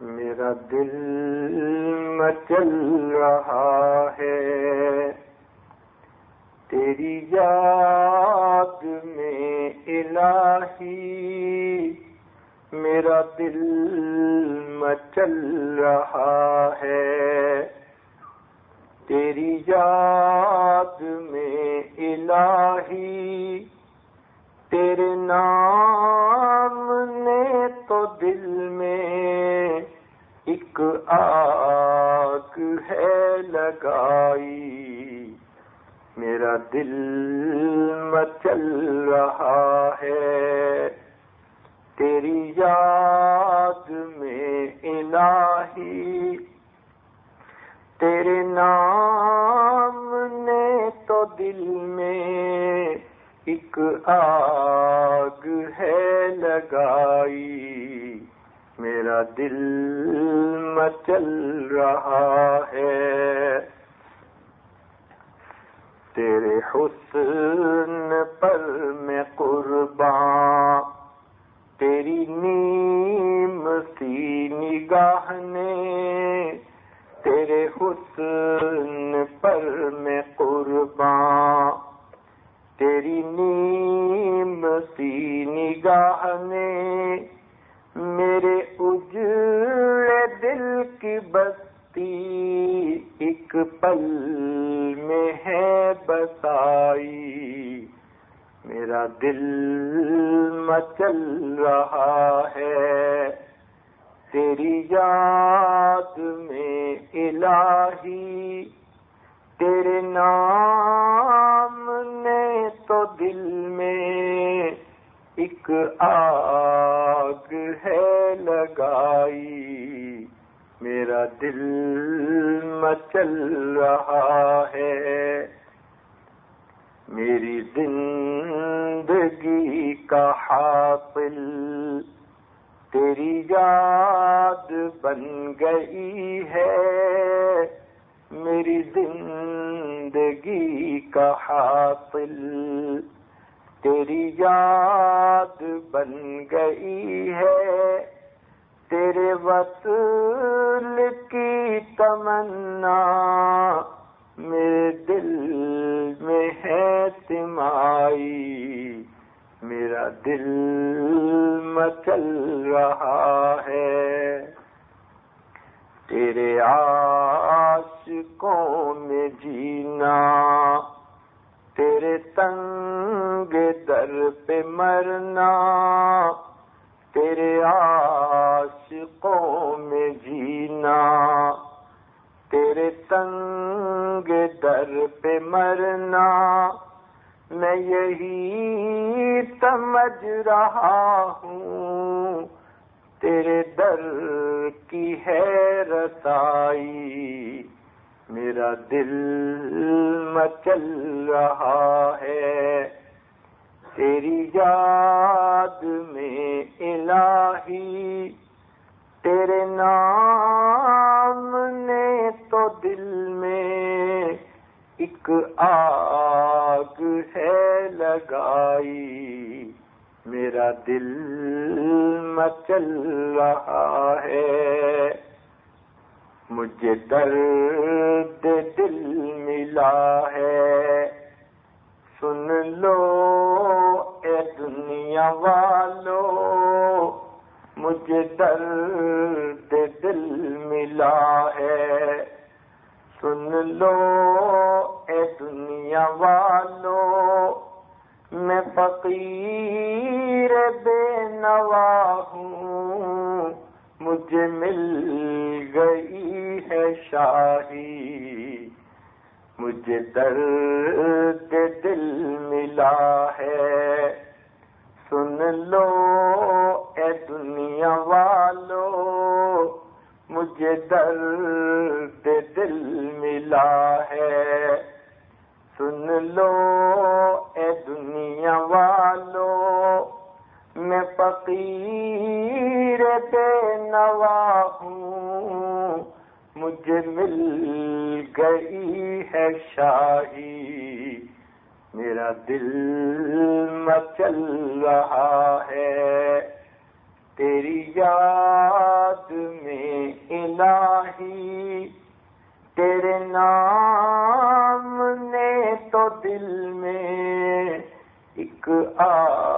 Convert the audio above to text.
میرا دل مچل رہا ہے۔ تیری یاد میں الہی میرا دل مچل رہا ہے۔ تیری یاد میں الہی تیرے نام نے تو دل میں ایک آگ ہے لگائی۔ میرا دل مچل رہا ہے۔ تیری یاد میں الہی۔ تیرے نام نے تو دل میں ایک آگ ہے لگائی۔ میرا دل مچل رہا ہے۔ تیرے حسن پر میں قربان، تیری نیم سی نگاہ نے تیرے حسن پر میں قربان، تیری نیم سی نگاہ نے میرے کی بستی ایک پل میں ہے بسائی۔ میرا دل مچل رہا ہے۔ تیری یاد میں الہی۔ تیرے نام نے تو دل میں ایک آگ ہے لگائی۔ میرا دل مچل رہا ہے۔ میری زندگی کا حاصل تیری یاد بن گئی ہے۔ میری زندگی کا حاصل تیری یاد بن گئی ہے۔ تیرے وصل کی تمنا میرے دل میں ہے تمائی میرا دل مچل رہا ہے۔ تیرے عاشقوں میں جینا، تیرے تنگ در پہ مرنا، تیرے عاشقوں تنگ در پہ مرنا میں یہی سمجھ رہا ہوں تیرے در کی ہے رسائی میرا دل مچل رہا ہے تیری یاد میں الہی تیرے نام دل میں ایک آگ ہے لگائی۔ میرا دل مچل رہا ہے۔ مجھے درد دل ملا ہے۔ سن لو اے دنیا والو، مجھے درد دل ملا ہے۔ سن لو، اے دنیا والو، میں فقیر بے نوا ہوں مجھے مل گئی ہے شاہی، مجھے درد دل ملا ہے۔ سن لو، اے دنیا والو مجھے درد دل ملا ہے۔ سن لو اے دنیا والو، میں فقیر بے نوا ہوں۔ مجھے مل گئی ہے شاہی، میرا دل مچل رہا ہے۔ تیری یاد میں الہی تیرے نام نے تو دل میں ایک آ